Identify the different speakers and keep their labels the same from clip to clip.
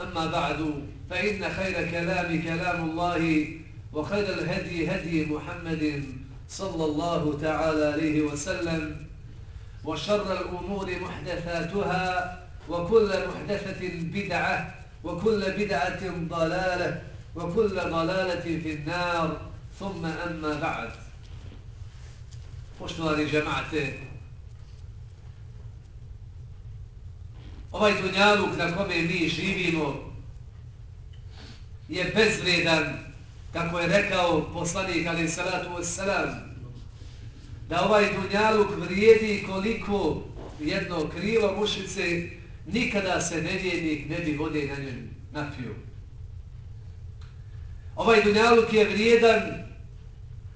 Speaker 1: أما بعد فإن خير كلام كلام الله وخير الهدي هدي محمد صلى الله تعالى عليه وسلم وشر الأمور محدثاتها وكل محدثة بدعة وكل بدعة ضلالة وكل ضلالة في النار. ثم أما بعد. Poštovani džemate, ovaj dunjaluk na kome mi živimo je bezvredan, kako je rekao poslanik ali salatu wassalam, da ovaj dunjaluk vrijedi koliko jedno krilo mušice, nikada se nevjednik ne bi vode na njem napio. Ovaj dunjaluk je vrijedan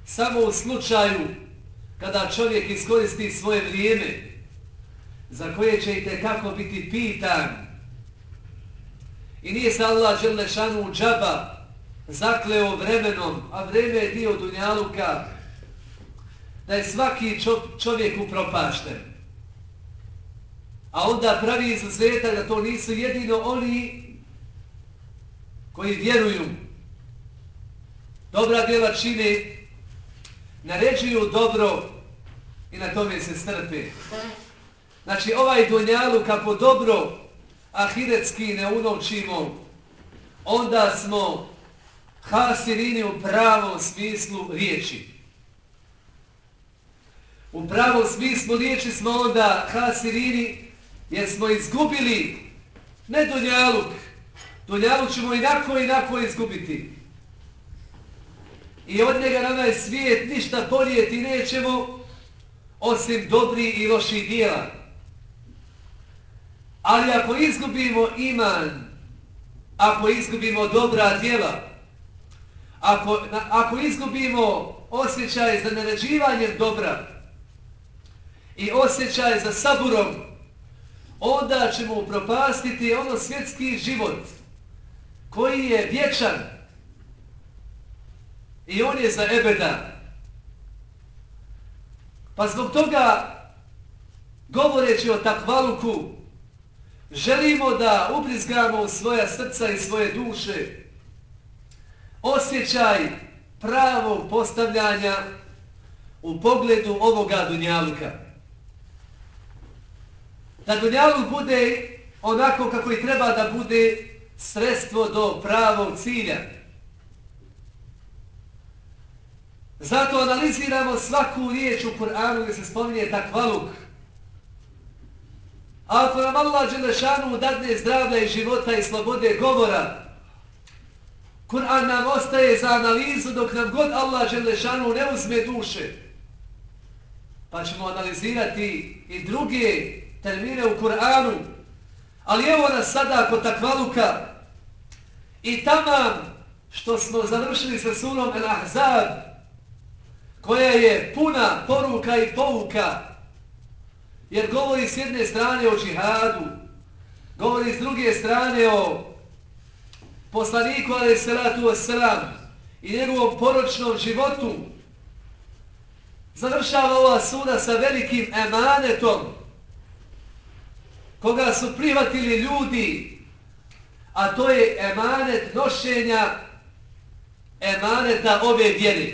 Speaker 1: samo u slučaju kada čovjek iskoristi svoje vrijeme za koje će i kako biti pitan i nije se Allah Đelešanu džaba zakleo vremenom, a vreme je dio dunjaluka, da je svaki čovjek upropašten. A onda pravi izuzetak da to nisu jedino oni koji vjeruju. Dobra djela čine naređuju dobro i na tome se strpe. Znači, ovaj dunjalu kako dobro ahiretski ne unovčimo, onda smo hasirini u pravom smislu riječi. U pravom smislu riječi smo onda hasirini jer smo izgubili ne dunjaluk, dunjaluk ćemo inako inako izgubiti. I od njega nama je svijet ništa boljeti nećemo osim dobri i loši dijela. Ali ako izgubimo iman, ako izgubimo dobra djela, ako, ako izgubimo osjećaj za naređivanjem dobra i osjećaj za saburom, onda ćemo upropastiti ono svjetski život koji je vječan, I on je za ebeda. Pa zbog toga, govoreći o takvaluku, želimo da ubrizgamo svoja srca i svoje duše osjećaj pravog postavljanja u pogledu ovoga dunjaluka. Da dunjaluk bude onako kako i treba da bude sredstvo do pravog cilja. Zato analiziramo svaku riječ u Kur'anu gdje se spominje takvaluk. A ako nam Allah Đelešanu dadne zdravlja i života i slobode govora, Kur'an nam ostaje za analizu dok nam god Allah Đelešanu ne uzme duše. Pa ćemo analizirati i druge termine u Kur'anu. Ali evo nas sada kod takvaluka i tamam što smo završili sa sunom El-Ahzab, koja je puna poruka i pouka, jer govori s jedne strane o džihadu, govori s druge strane o poslaniku, ali salatu wasalam, i njegovom poročnom životu završava ova sura sa velikim emanetom koga su prihvatili ljudi, a to je emanet nošenja emaneta ove vjere.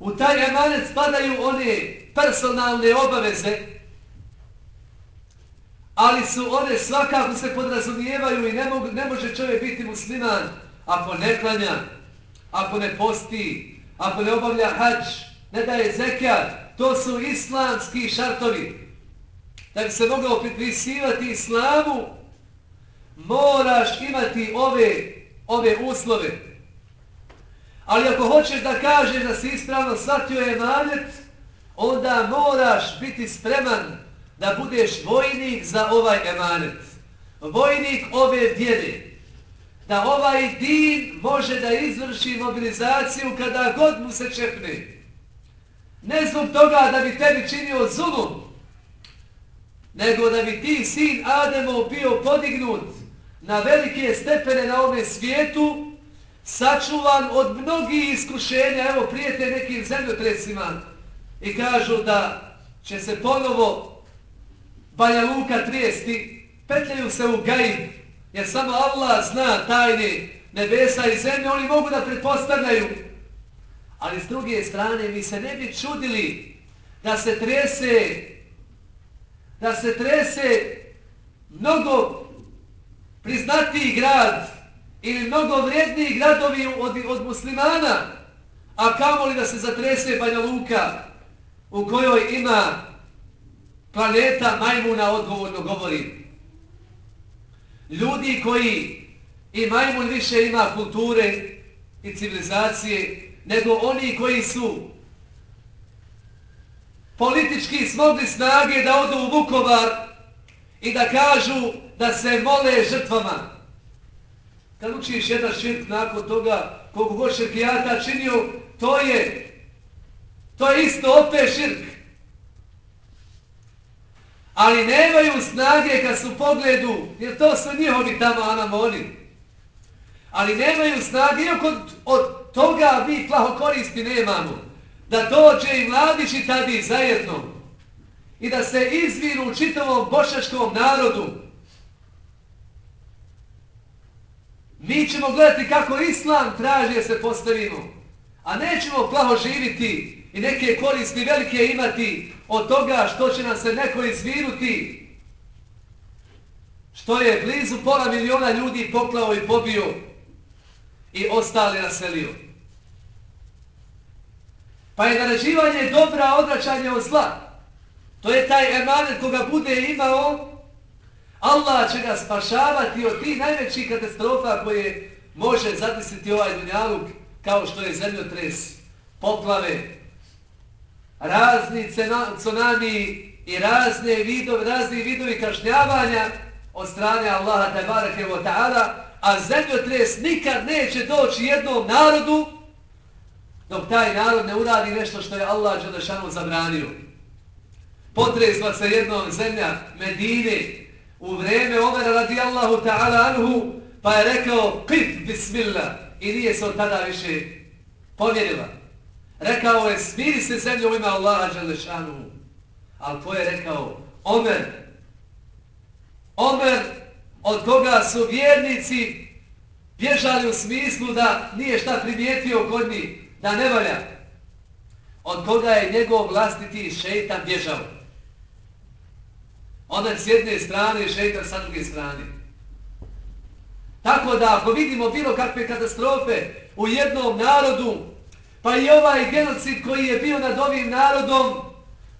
Speaker 1: U taj emanet spadaju one personalne obaveze, ali su one svakako se podrazumijevaju i ne, mogu, ne može čovjek biti musliman ako ne klanja, ako ne posti, ako ne obavlja hađ, ne daje zekijat. To su islamski šartovi. Da bi se mogao pripisivati islamu, moraš imati ove, ove uslove. Ali ako hoćeš da kažeš da si ispravno shvatio je manjet, onda moraš biti spreman da budeš vojnik za ovaj emanet. Vojnik ove vjere. Da ovaj din može da izvrši mobilizaciju kada god mu se čepne. Ne zbog toga da bi tebi činio zulum, nego da bi ti sin Ademov bio podignut na velike stepene na ovom svijetu, sačuvan od mnogih iskušenja, evo prijete nekim zemljotresima i kažu da će se ponovo Banja Luka trijesti, petljaju se u gaib, jer samo Allah zna tajne nebesa i zemlje, oni mogu da pretpostavljaju. Ali s druge strane mi se ne bi čudili da se trese, da se trese mnogo priznatiji grad ili mnogo vrijedniji gradovi od, od muslimana, a kamoli da se zatrese Banja Luka u kojoj ima planeta majmuna odgovorno govori. Ljudi koji i majmun više ima kulture i civilizacije nego oni koji su politički smogli snage da odu u Vukovar i da kažu da se mole žrtvama. Kad učiš jedan širk nakon toga, kogu god širkijata činio, to je, to je isto opet širk ali nemaju snage kad su pogledu, jer to su njihovi tamo anamoni. Ali nemaju snage, iako od, od toga mi plaho koristi nemamo, da dođe i mladić i tadi zajedno i da se izviru u čitavom bošačkom narodu. Mi ćemo gledati kako islam traži da se postavimo, a nećemo plaho živiti i neke koristi velike imati od toga što će nam se neko izvinuti, što je blizu pola miliona ljudi poklao i pobio i ostali naselio. Pa je narađivanje dobra odračanje od zla. To je taj emanet koga bude imao, Allah će ga spašavati od tih najvećih katastrofa koje može zatisiti ovaj dunjaluk kao što je zemljotres, poplave, razni tsunami i razne vidovi, razni vidovi kažnjavanja od strane Allaha tabarake wa ta'ala, a zemljotres nikad neće doći jednom narodu dok taj narod ne uradi nešto što je Allah Đelešanu zabranio. Potresla se jednom zemlja Medine u vreme Omera radijallahu ta'ala anhu pa je rekao qif bismillah i nije se od tada više povjerila. Rekao je, smiri se zemlje u ime Allaha Đelešanu. Ali to je rekao? Omer. Omer od koga su vjernici bježali u smislu da nije šta primijetio kod njih, da ne valja. Od koga je njegov vlastiti šeitan bježao. Omer s jedne strane, šeitan sa druge strane. Tako da ako vidimo bilo kakve katastrofe u jednom narodu, Pa i ovaj genocid koji je bio nad ovim narodom,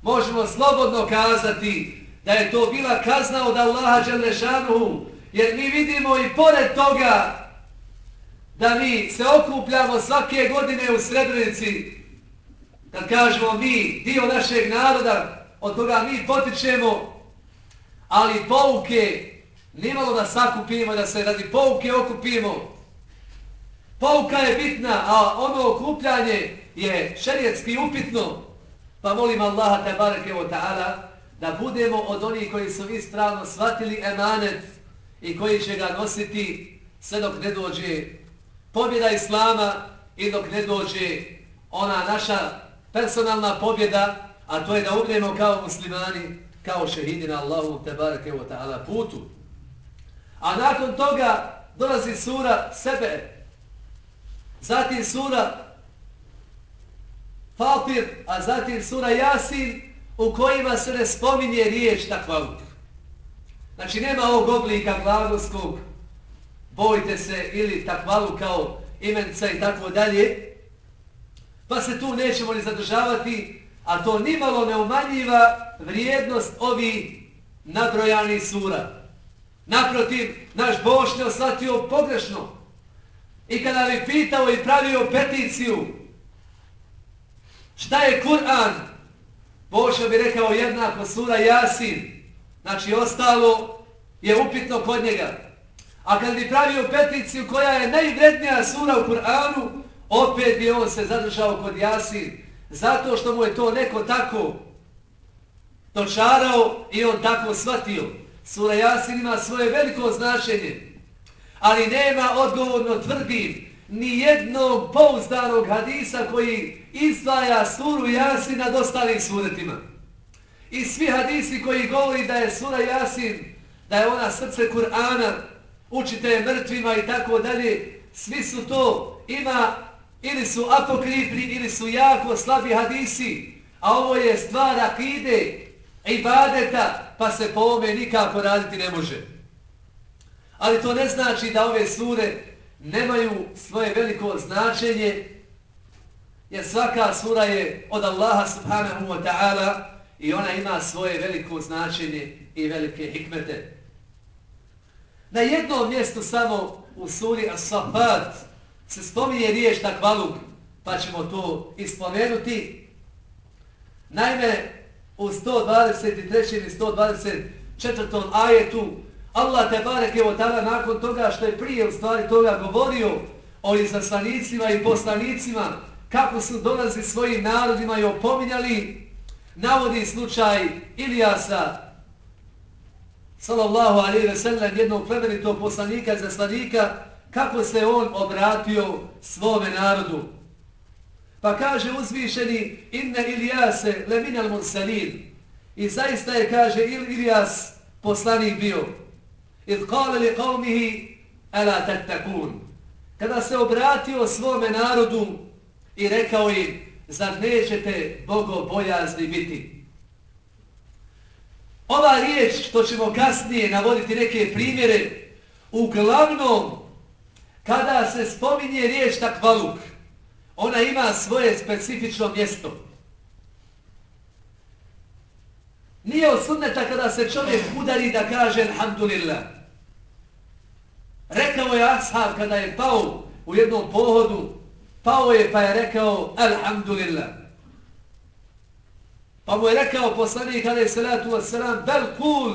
Speaker 1: možemo slobodno kazati da je to bila kazna od Allaha Đelešanuhu, jer mi vidimo i pored toga da mi se okupljamo svake godine u Srebrenici, kad kažemo mi, dio našeg naroda, od toga mi potičemo, ali pouke nimalo da sakupimo, da se radi pouke okupimo, Pouka je bitna, a ono okupljanje je šerijetski upitno. Pa molim Allaha te bareke o ta'ala da budemo od onih koji su ispravno shvatili emanet i koji će ga nositi sve dok ne dođe pobjeda Islama i dok ne dođe ona naša personalna pobjeda, a to je da umremo kao muslimani, kao šehidi na Allahu te bareke o ta'ala putu. A nakon toga dolazi sura sebe, zatim sura Fatir, a zatim sura Jasin, u kojima se ne spominje riječ takvaluk. Znači nema ovog oblika glagolskog bojte se ili takvalu kao imenca i tako dalje, pa se tu nećemo ni zadržavati, a to nimalo ne umanjiva vrijednost ovih nadrojanih sura. Naprotiv, naš Bošnjo shvatio pogrešno. I kada bi pitao i pravio peticiju šta je Kur'an, Bošnjo bi rekao jednako sura Jasin. Znači, ostalo je upitno kod njega. A kad bi pravio peticiju koja je najvrednija sura u Kur'anu, opet bi on se zadržao kod Jasin. Zato što mu je to neko tako dočarao i on tako shvatio. Sura Jasin ima svoje veliko značenje. Ali nema odgovorno tvrdim ni jednog pouzdanog hadisa koji izdvaja suru Jasin nad ostalim suretima. I svi hadisi koji govori da je sura Jasin, da je ona srce Kur'ana, učite mrtvima i tako dalje, svi su to, ima ili su apokrifni ili su jako slabi hadisi, a ovo je stvar akide i pa se po ome nikako raditi ne može. Ali to ne znači da ove sure nemaju svoje veliko značenje, jer svaka sura je od Allaha subhanahu wa ta'ala i ona ima svoje veliko značenje i velike hikmete. Na jednom mjestu samo u suri As-Safat se spominje riješ takvalug, pa ćemo to ispomenuti. Naime, u 123. i 124. ajetu Allah te barek je tada nakon toga što je prije u stvari toga govorio o izaslanicima i poslanicima kako su dolazi svojim narodima i opominjali navodi slučaj Ilijasa sallallahu alaihi ve sellem, jednog plemenitog poslanika i zaslanika, kako se on obratio svome narodu. Pa kaže uzvišeni, inne Ilijase leminal mursalin. I zaista je, kaže, Ilijas poslanik bio. Id kale li qavmihi, ala tattakun. Kada se obratio svome narodu i rekao im, zar nećete bogobojazni biti? Ova riječ, što ćemo kasnije navoditi neke primjere, uglavnom, kada se spominje riječ takvaluk, ona ima svoje specifično mjesto. Nije od sunneta kada se čovjek udari da kaže Alhamdulillah. Rekao je Ashab kada je pao u jednom pohodu, pao je pa je rekao Alhamdulillah. Pa mu je rekao poslanik alaih salatu wasalam, bel kul,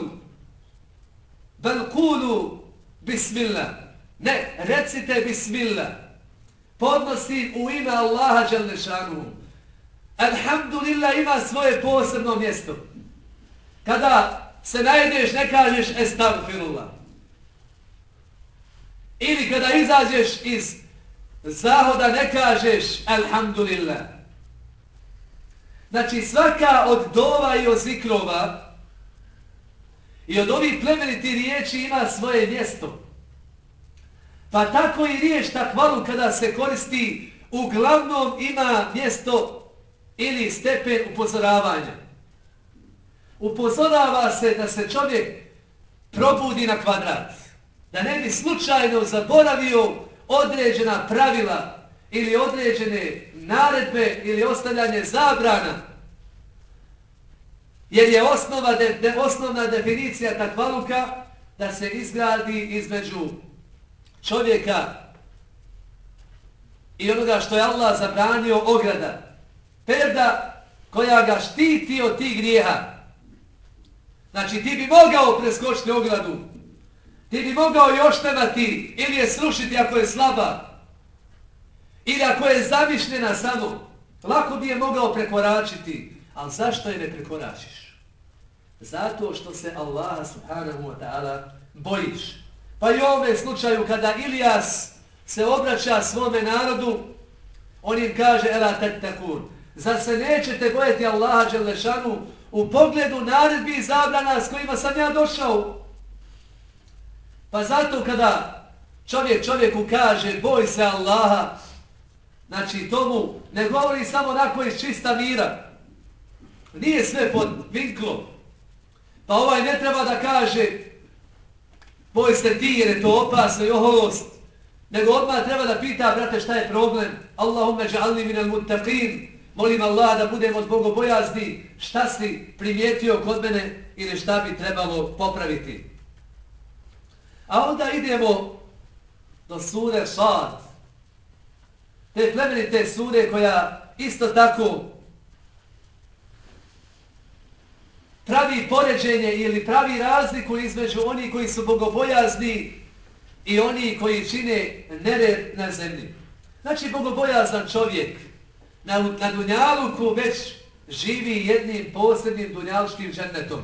Speaker 1: bel kulu bismillah. Ne, recite bismillah. Podnosi u ime Allaha Đalešanu. Alhamdulillah ima svoje posebno mjesto. Kada se najdeš ne kažeš estagfirullah. Ili kada izađeš iz zahoda, ne kažeš alhamdulillah. Znači svaka od dova i od zikrova i od ovih plemeniti riječi ima svoje mjesto. Pa tako i riješ takvalu kada se koristi uglavnom ima mjesto ili stepen upozoravanja. Upozorava se da se čovjek probudi na kvadrat. Da ne bi slučajno zaboravio određena pravila ili određene naredbe ili ostavljanje zabrana, jer je osnova de, de, osnovna definicija takvaluka da se izgradi između čovjeka i onoga što je Allah zabranio ograda, perda koja ga štiti od tih grijeha. Znači ti bi mogao preskočiti ogradu, ti bi mogao još trebati ili je slušiti ako je slaba, Ili ako je zamišljena samo, lako bi je mogao prekoračiti. Ali zašto je ne prekoračiš? Zato što se Allaha subhanahu wa ta'ala bojiš. Pa i u slučaju kada Ilijas se obraća svome narodu, on im kaže, ela tetakun, zar se nećete bojeti Allaha Đelešanu u pogledu naredbi i zabrana s kojima sam ja došao? Pa zato kada čovjek čovjeku kaže, boj se Allaha, znači tomu ne govori samo onako iz čista mira, nije sve pod vinklom, pa ovaj ne treba da kaže, boj se ti jer je to opasno i oholost, nego odmah treba da pita, brate, šta je problem? Allahumme ja'alni minal muttaqin, molim Allah da budem od bogobojazni, šta si primijetio kod mene ili šta bi trebalo popraviti. A onda idemo do sure Sad, te plemenite sure koja isto tako pravi poređenje ili pravi razliku između oni koji su bogobojazni i oni koji čine nered na zemlji. Znači, bogobojazan čovjek na, na Dunjaluku već živi jednim posljednim dunjalučkim džennetom.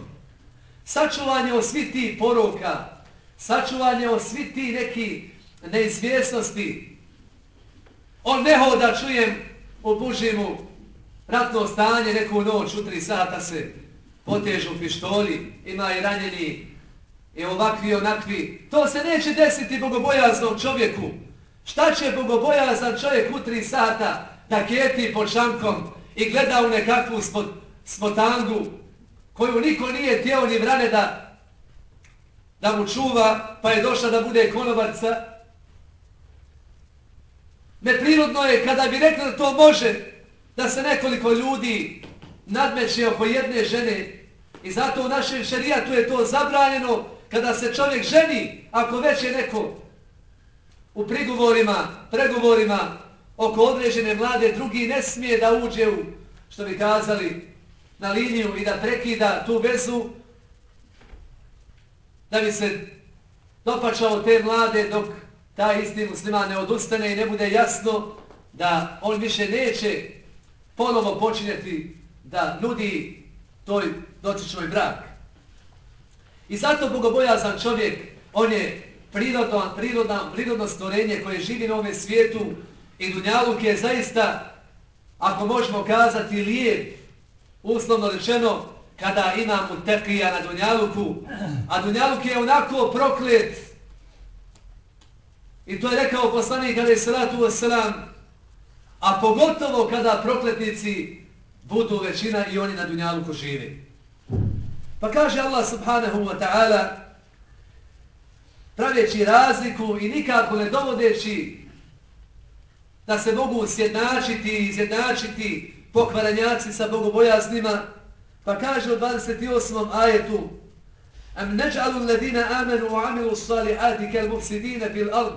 Speaker 1: Sačuvanje o svi ti poroka, sačuvanje o svi ti neki neizvjesnosti. On ne hoda, čujem u Bužimu ratno stanje, neku noć, u tri sata se potežu pištoli, ima i ranjeni i ovakvi i onakvi. To se neće desiti bogobojaznom čovjeku. Šta će bogobojazan čovjek u tri sata da kjeti pod šankom i gleda u nekakvu spotangu koju niko nije tijelo ni vrane da da mu čuva, pa je došla da bude konobarca. Neprirodno je kada bi rekli da to može, da se nekoliko ljudi nadmeće oko jedne žene i zato u našem šerijatu je to zabranjeno kada se čovjek ženi, ako već je neko u prigovorima, pregovorima oko određene mlade, drugi ne smije da uđe u, što bi kazali, na liniju i da prekida tu vezu, da bi se dopačao te mlade dok taj isti musliman ne odustane i ne bude jasno da on više neće ponovo počinjeti da nudi toj dotičnoj brak. I zato bogobojazan čovjek, on je prirodno, prirodno, prirodno stvorenje koje živi na ovom svijetu i Dunjaluk je zaista, ako možemo kazati, lijep, uslovno rečeno, kada ima mutekija na Dunjaluku, a Dunjaluk je onako proklet. I to je rekao poslanik kada je salatu wasalam, a pogotovo kada prokletnici budu većina i oni na Dunjaluku žive. Pa kaže Allah subhanahu wa ta'ala, praveći razliku i nikako ne dovodeći da se mogu sjednačiti i izjednačiti pokvaranjaci sa bogobojaznima, Pa kaže u 28. ajetu Am neđalu ladina amenu u amilu salihati kel mufsidine fil ard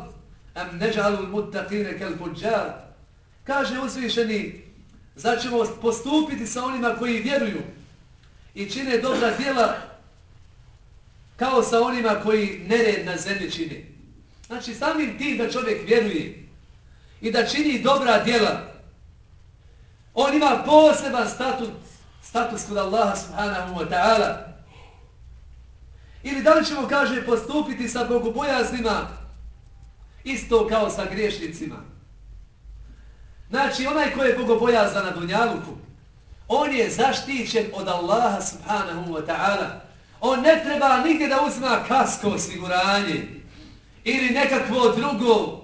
Speaker 1: Am neđalu muttaqine kel fuđar Kaže uzvišeni Začemo postupiti sa onima koji vjeruju i čine dobra djela kao sa onima koji nered na zemlji čine. Znači samim tim da čovjek vjeruje i da čini dobra djela, on ima poseban statut status kod Allaha subhanahu wa ta'ala. Ili da li ćemo, kaže, postupiti sa bogobojaznima isto kao sa griješnicima. Znači, onaj ko je bogobojazan na dunjaluku, on je zaštićen od Allaha subhanahu wa ta'ala. On ne treba nigdje da uzma kasko osiguranje ili nekakvo drugo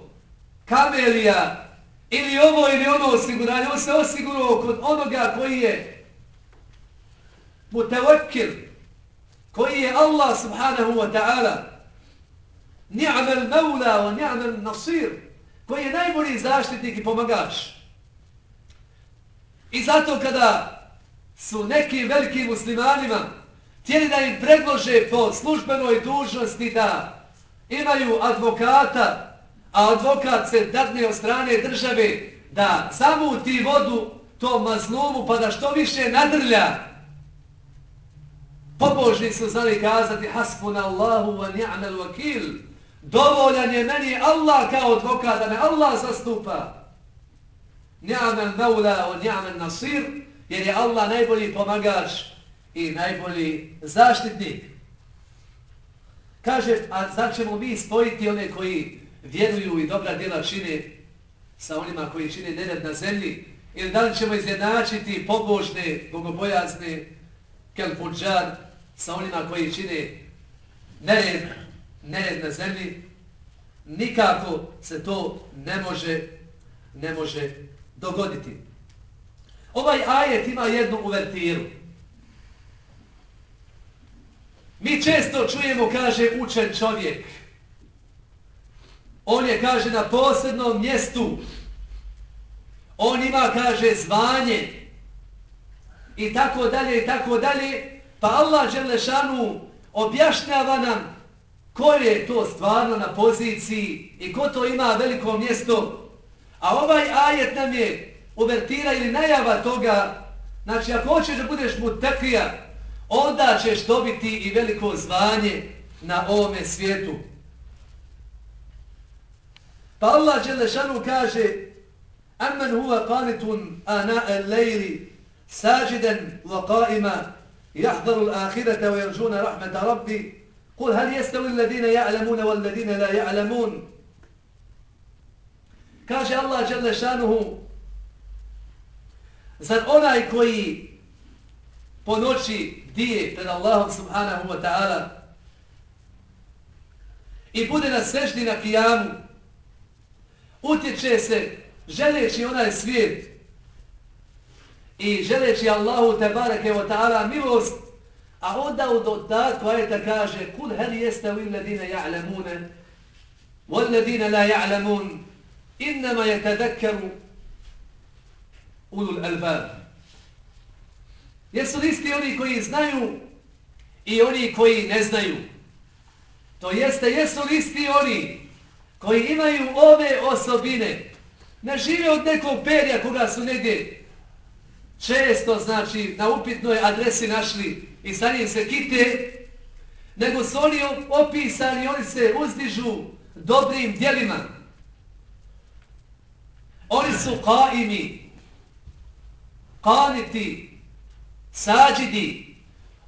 Speaker 1: kamelija ili ovo ili ono osiguranje. On se osigurao kod onoga koji je mutawakkil koji je Allah subhanahu wa ta'ala ni'mal mevla wa ni'mal nasir koji je najbolji zaštitnik i pomagač. I zato kada su neki veliki muslimanima htjeli da im predlože po službenoj dužnosti da imaju advokata a advokat se dadne od strane države da zamuti vodu tom mazlumu pa da što više nadrlja Pobožni su znali kazati hasbuna Allahu wa ni'mal wakil. Dovoljan je meni Allah kao advokat da me Allah zastupa. Ni'mal maula wa ni'mal nasir jer je Allah najbolji pomagač i najbolji zaštitnik. Kaže, a zar ćemo mi spojiti one koji vjeruju i dobra djela čine sa onima koji čine nered na zemlji, ili da li ćemo izjednačiti pobožne, bogobojazne, kelpuđar sa onima koji čine nered, nered na zemlji, nikako se to ne može, ne može dogoditi. Ovaj ajet ima jednu uvertiru. Mi često čujemo, kaže učen čovjek. On je, kaže, na posebnom mjestu. On ima, kaže, zvanje. I tako dalje, i tako dalje. Pa Allah Đelešanu objašnjava nam ko je to stvarno na poziciji i ko to ima veliko mjesto. A ovaj ajet nam je uvertira ili najava toga. Znači, ako hoćeš da budeš mutakija, onda ćeš dobiti i veliko zvanje na ovome svijetu. Pa Allah Đelešanu kaže Amman huwa qanitun ana al-layli sajidan wa qa'ima يحضر الآخرة ويرجون رحمة ربي. قل هل يستوي الذين يعلمون والذين لا يعلمون؟ كاش الله جل Kaže Allah Đelešanu Zar onaj koji po noći dije pred Allahom subhanahu wa ta'ala i bude na seždi na kijamu utječe se želeći onaj svijet i želeći Allahu tebareke wa ta'ala milost, a onda u dodatku ajeta kaže kul hel jeste u illadine ja'lamune u illadine la ja'lamun innama je tadakkaru ulul albab. Jesu listi oni koji znaju i oni koji ne znaju? To jeste, jesu listi oni koji imaju ove osobine, ne žive od nekog perja koga su negdje često, znači, na upitnoj adresi našli i sa njim se kite, nego su oni opisani, oni se uzdižu dobrim dijelima. Oni su kaimi, kaniti, sađidi.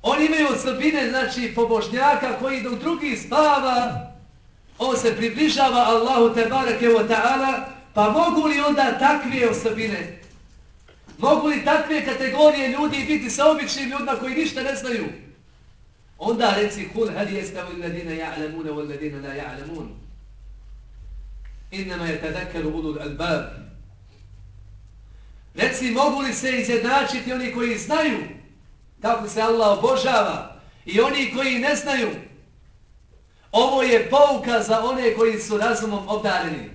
Speaker 1: Oni imaju osobine, znači, pobožnjaka koji dok drugi spava, on se približava Allahu tebareke wa ta'ala, pa mogu li onda takve osobine, mogu li takve kategorije ljudi biti sa običnim ljudima koji ništa ne znaju? Onda reci, kul hal jestavu alladine ya'lamuna wal illadina la ja'lamun. Innama yatadakkaru ulul albab. Reci, mogu li se izjednačiti oni koji znaju kako se Allah obožava i oni koji ne znaju Ovo je pouka za one koji su razumom obdareni.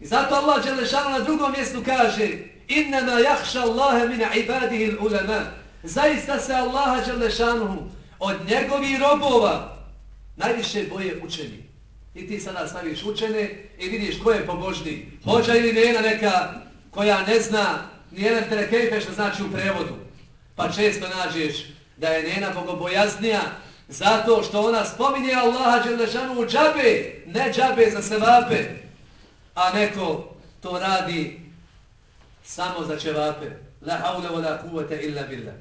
Speaker 1: I zato Allah Đelešanu na drugom mjestu kaže Innama jahša Allahe min ibadihi ulema. Zaista se Allaha Đelešanu od njegovih robova najviše boje učeni. I ti sada staviš učene i vidiš ko je pobožni. Hođa ili nena neka koja ne zna ni jedan terekejpe što znači u prevodu. Pa često nađeš da je nena bogobojaznija Zato što ona spominje Allaha Đelešanu u džabe, ne džabe za sevape, a neko to radi samo za čevape. La haula wa la kuvata illa billah.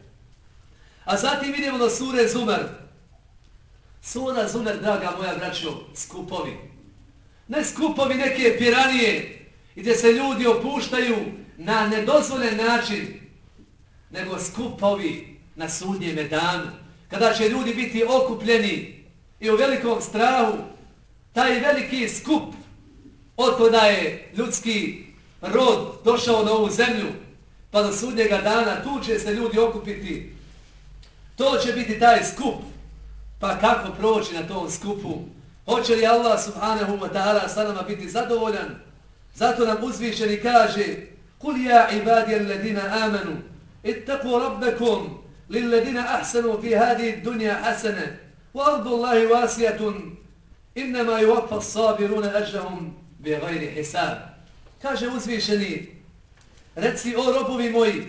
Speaker 1: A zatim vidimo na sure Zumar. Sura Zumer, draga moja braćo, skupovi. Ne skupovi neke piranije, gdje se ljudi opuštaju na nedozvoljen način, nego skupovi na sudnjem danu kada će ljudi biti okupljeni i u velikom strahu, taj veliki skup od je ljudski rod došao na ovu zemlju, pa do sudnjega dana tu će se ljudi okupiti. To će biti taj skup. Pa kako proći na tom skupu? Hoće li Allah subhanahu wa ta'ala sa nama biti zadovoljan? Zato nam uzvišeni kaže Kul ja ibadija alledina amanu ittaku rabbekum lilledina ahsanu fi hadi dunja hasane wa ardu Allahi wasijatun innama yuwaffa sabiruna ajrahum bi gajri hisab kaže uzvišeni reci o robovi moji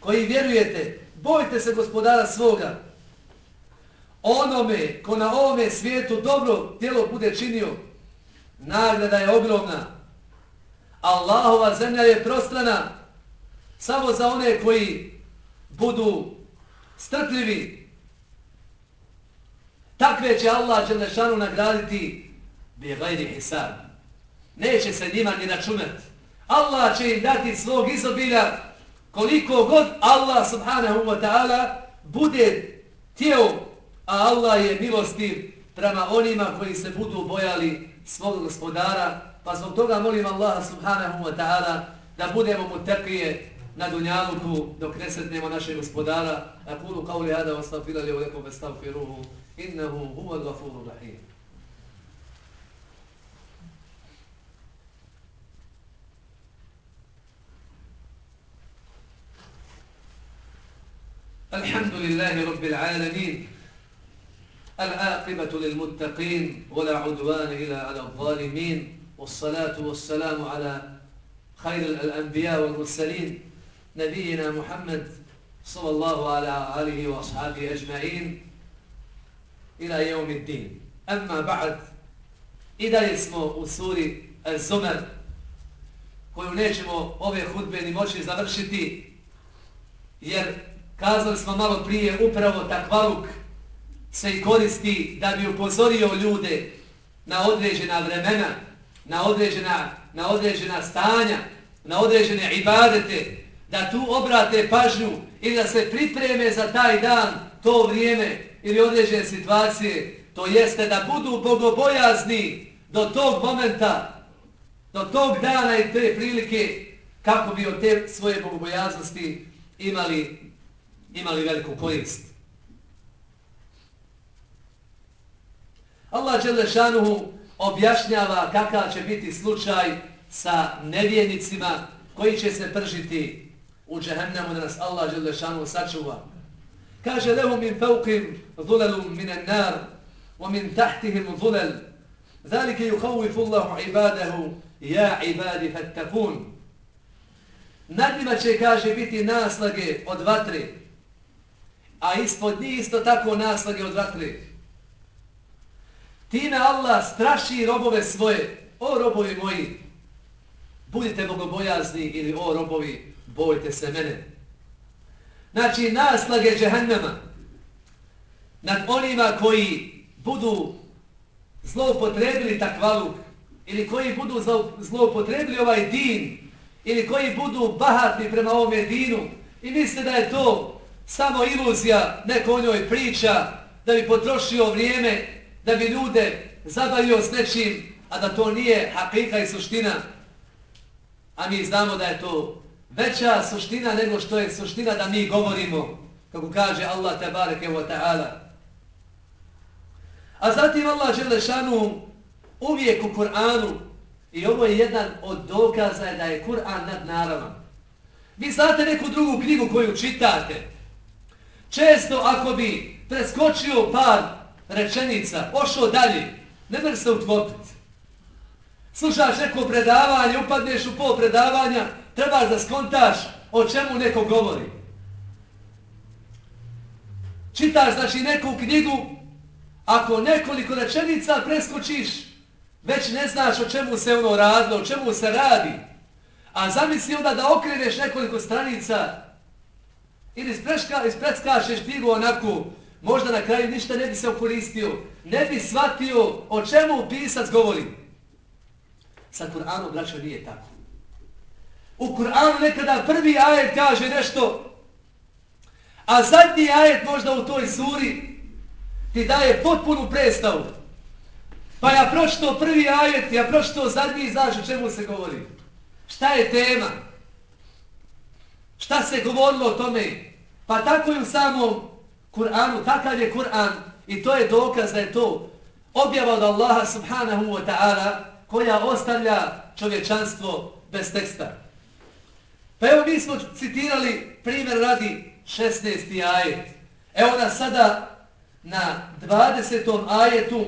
Speaker 1: koji vjerujete bojte se gospodara svoga onome ko na ovome svijetu dobro tijelo bude činio nagrada je ogromna Allahova zemlja je prostrana samo za one koji budu strpljivi. Takve će Allah Đelešanu nagraditi bi gajri hisab. Neće se njima ni računati. Allah će im dati svog izobilja koliko god Allah subhanahu wa ta'ala bude tijel, a Allah je milostiv prema onima koji se budu bojali svog gospodara, pa zbog toga molim Allah subhanahu wa ta'ala da budemo mu tekije na dunjaluku dok ne sretnemo naše gospodara. A kulu kao li hada vas u lekom stavfiruhu, innehu huva gafuru rahim. الحمد لله رب العالمين. العاقبة للمتقين ولا عدوان إلى على الظالمين. والصلاة والسلام على خير الأنبياء والمرسلين. نبينا محمد صلى الله على آله وأصحابه أجمعين إلى يوم الدين. أما بعد إذا اسمه أسور الزمر koju nećemo ove hudbe ni moći završiti, jer kazali smo malo prije, upravo takvaluk se i koristi da bi upozorio ljude na određena vremena, na određena, na određena stanja, na određene ibadete, da tu obrate pažnju i da se pripreme za taj dan, to vrijeme ili određene situacije, to jeste da budu bogobojazni do tog momenta, do tog dana i te prilike, kako bi od te svoje bogobojaznosti imali, imali veliku korist. Allah Đelešanuhu objašnjava kakav će biti slučaj sa nevjenicima koji će se pržiti u džehennemu da nas Allah Đelešanuhu sačuva. Kaže lehu min fauqim zulelum minan nar wa min tahtihim zulel zalike yuhawifu Allahu ibadahu ja ibadi fattakun Nad njima će, kaže, biti naslage od vatre, a ispod njih isto tako naslage od vatre. Time Allah straši robove svoje. O robovi moji, budite bogobojazni ili o robovi, bojte se mene. Znači, naslage džehennema nad onima koji budu zloupotrebili takvaluk ili koji budu zloupotrebili ovaj din ili koji budu bahatni prema ovome dinu i misle da je to samo iluzija, neko o njoj priča, da bi potrošio vrijeme da bi ljude zabavio s nečim, a da to nije hakika i suština. A mi znamo da je to veća suština nego što je suština da mi govorimo, kako kaže Allah tabareke wa ta'ala. A zatim Allah Želešanu uvijek u Kur'anu, i ovo je jedan od dokaza da je Kur'an nad. Vi znate neku drugu knjigu koju čitate. Često ako bi preskočio par rečenica, ošao dalje, ne mreš se utvopiti. Slušaš neko predavanje, upadneš u pol predavanja, trebaš da skontaš o čemu neko govori. Čitaš znači neku knjigu, ako nekoliko rečenica preskočiš, već ne znaš o čemu se ono radilo, o čemu se radi. A zamisli onda da okreneš nekoliko stranica ili ispredskašeš knjigu onako, možda na kraju ništa ne bi se okoristio, ne bi shvatio o čemu pisac govori. Sa Kur'anom, braćo, nije tako. U Kur'anu nekada prvi ajet kaže nešto, a zadnji ajet možda u toj suri ti daje potpunu predstavu. Pa ja pročito prvi ajet, ja pročito zadnji znaš o čemu se govori. Šta je tema? Šta se govorilo o tome? Pa tako i u samom Kur'anu, takav je Kur'an i to je dokaz da je to objava od Allaha subhanahu wa ta'ala koja ostavlja čovječanstvo bez teksta. Pa evo mi smo citirali primjer radi 16. ajet. Evo nas sada na 20. ajetu,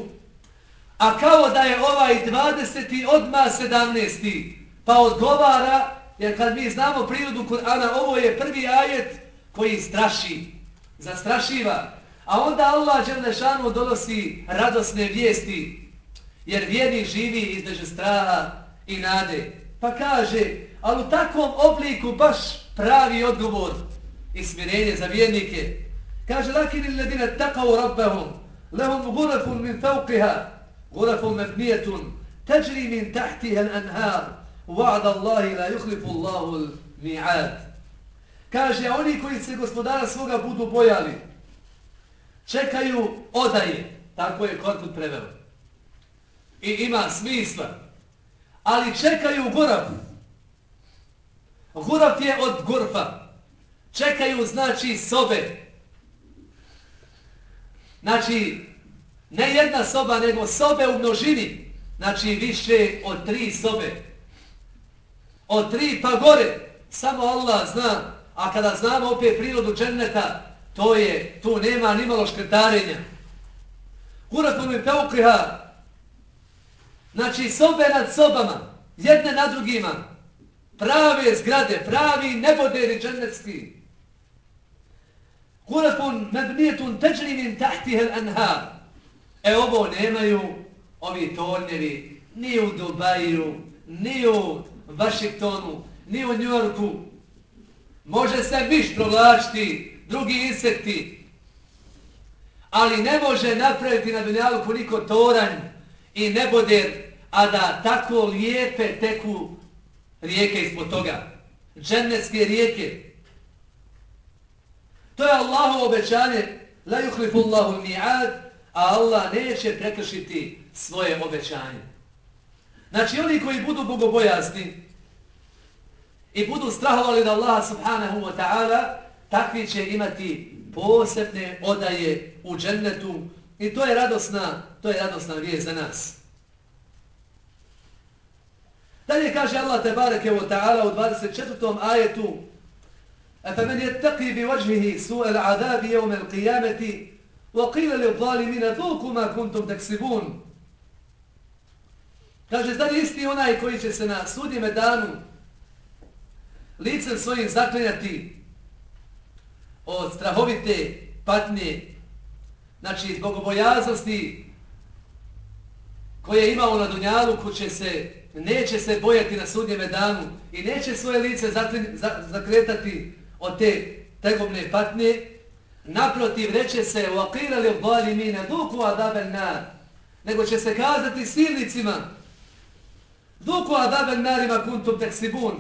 Speaker 1: a kao da je ovaj 20. odma 17. Pa odgovara, jer kad mi znamo prirodu Kur'ana, ovo je prvi ajet koji straši zastrašiva. A onda Allah Đelešanu donosi radosne vijesti, jer vjeri živi između straha i nade. Pa kaže, ali u takvom obliku baš pravi odgovor i smirenje za vjernike. Kaže, lakin il ledine takav rabbehum, lehum gurafun min fauqiha, Gurafun mefnijetun, teđri min tahtiha l'anhar, wa'da Allahi la yuhlifu Allahu mi'ad. Kaže, oni koji se gospodara svoga budu bojali, čekaju odaje, tako je Korkut preveo. I ima smisla, ali čekaju gorav. Gorav je od gurfa. Čekaju, znači, sobe. Znači, ne jedna soba, nego sobe u množini. Znači, više od tri sobe. Od tri pa gore. Samo Allah zna. A kada znamo opet prirodu dženneta, to je, tu nema ni malo škrtarenja. Kuratom je peukriha. Znači, sobe nad sobama. Jedne nad drugima. Prave zgrade, pravi neboderi džennetski. Kurafun mebnijetun teđri min tahtihel anhar. E ovo nemaju ovi tornjevi ni u Dubaju, ni u Vašingtonu, ni u Njorku. Može se miš provlačiti, drugi insekti. Ali ne može napraviti na Dunjaluku koliko toranj i neboder, a da tako lijepe teku rijeke ispod toga. Dženevske rijeke. To je Allahovo obećanje, la yuhlifu Allahu mi'ad, a Allah neće prekršiti svoje obećanje. Znači, oni koji budu bogobojazni i budu strahovali da Allah subhanahu wa ta'ala, takvi će imati posebne odaje u džennetu i to je radosna, to je radosna vijest za nas. Dalje kaže Allah tebareke wa ta'ala u 24. ajetu أفمن يتقي بوجهه سوء العذاب يوم القيامة وقيل للظالمين ذوقوا ما كنتم تكسبون Kaže, zda li isti onaj koji će se na sudnjeme danu licem svojim zaklenjati od strahovite patnje, znači zbog obojaznosti koje je imao na Dunjalu, ko će se, neće se bojati na sudnjeme danu i neće svoje lice zakretati od te tegobne patnje, naprotiv reće se u akirali obali mi ne duku adaben nar, nego će se kazati silnicima duku adaben narima kuntum teksibun,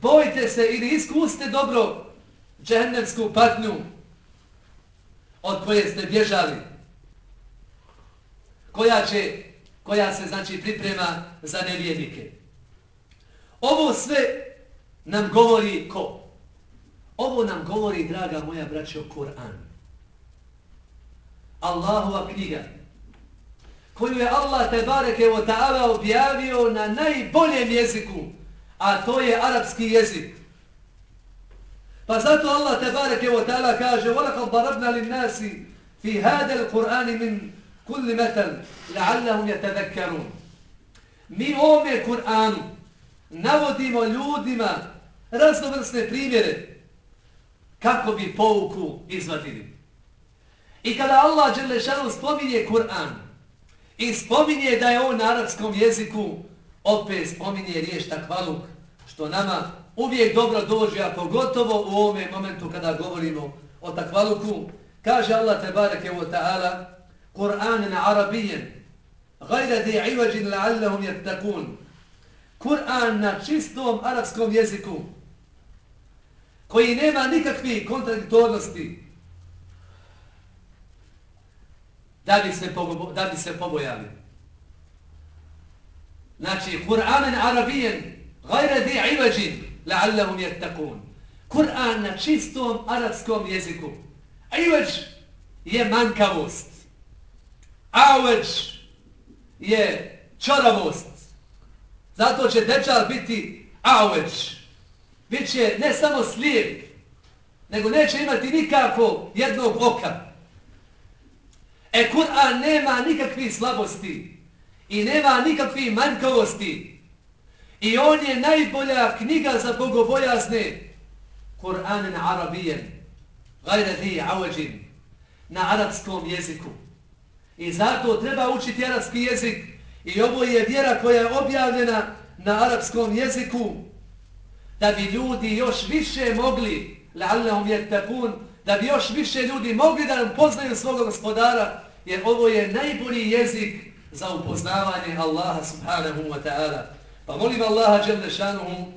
Speaker 1: bojte se ili iskuste dobro džehennemsku patnju od koje ste bježali, koja će, koja se znači priprema za nevjednike. Ovo sve nam govori ko? Ovo nam govori, draga moja braćo, Kur'an. Allahova knjiga, koju je Allah te bareke o ta'ala objavio na najboljem jeziku, a to je arapski jezik. Pa zato Allah te bareke o ta'ala kaže وَلَكَمْ ضَرَبْنَا لِلنَّاسِ فِي هَذَا الْقُرْآنِ مِنْ كُلِّ مَتَلْ لَعَلَّهُمْ يَتَذَكَّرُونَ Mi ome Kur'anu navodimo ljudima raznovrsne primjere kako bi pouku izvadili. I kada Allah Đelešanu spominje Kur'an i spominje da je on na arapskom jeziku, opet spominje riješ takvaluk, što nama uvijek dobro dođe, a pogotovo u ovome momentu kada govorimo o takvaluku, kaže Allah tebareke wa ta'ala, Kur'an na arabijen, gajra di ivađin la'allahum jettakun, Kur'an na čistom arapskom jeziku, koji nema nikakve kontradiktornosti da bi se, pobo, da bi se pobojali. Znači, Kur'anen arabijen, gajre di ivađin, la'allahum jettakun. Kur'an na čistom arabskom jeziku. Ivađ je mankavost. Awađ je čoravost. Zato će dečal biti awađ bit će ne samo slijep, nego neće imati nikako jednog oka. E Kur'an nema nikakvih slabosti i nema nikakvih manjkavosti. I on je najbolja knjiga za bogobojazne Kur'an na arabijen, gajra di awađin, na arapskom jeziku. I zato treba učiti arapski jezik i ovo je vjera koja je objavljena na arapskom jeziku da bi ljudi još više mogli, la'allahum yattakun, da bi još više ljudi mogli da poznaju svog gospodara, jer ovo je najbolji jezik za upoznavanje Allaha subhanahu wa ta'ala. Pa molim Allaha Đelešanuhu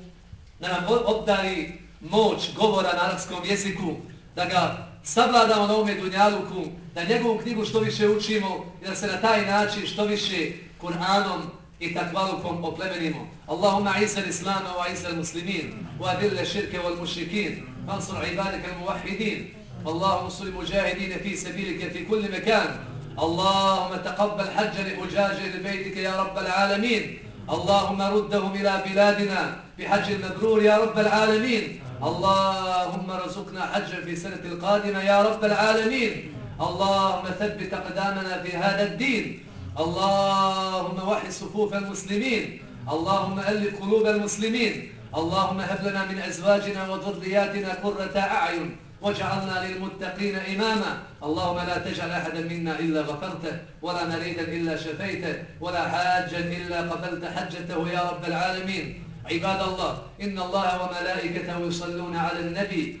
Speaker 1: da nam obdari moć govora na arabskom jeziku, da ga savladamo na ovome dunjaluku, da njegovu knjigu što više učimo i da se na taj način što više Kur'anom i takvalukom oplemenimo. Allahuma Isa al-Islama wa Isa al-Muslimin, wa adilla shirke wal-mushrikin, ansur ibadaka al-muwahidin, اللهم انصر المجاهدين في سبيلك في كل مكان اللهم تقبل حج لحجاج لبيتك يا رب العالمين اللهم ردهم إلى بلادنا بحج مبرور يا رب العالمين اللهم رزقنا حجا في سنة القادمة يا رب العالمين اللهم ثبت أقدامنا في هذا الدين اللهم وحي صفوف المسلمين. اللهم ألف قلوب المسلمين. اللهم هب لنا من أزواجنا وذرياتنا قرة أعين واجعلنا للمتقين إماما. اللهم لا تجعل أحدا منا إلا غفرته ولا مريدا إلا شفيته ولا حاجا إلا قبلت حجته يا رب العالمين. عباد الله إن الله وملائكته يصلون على النبي.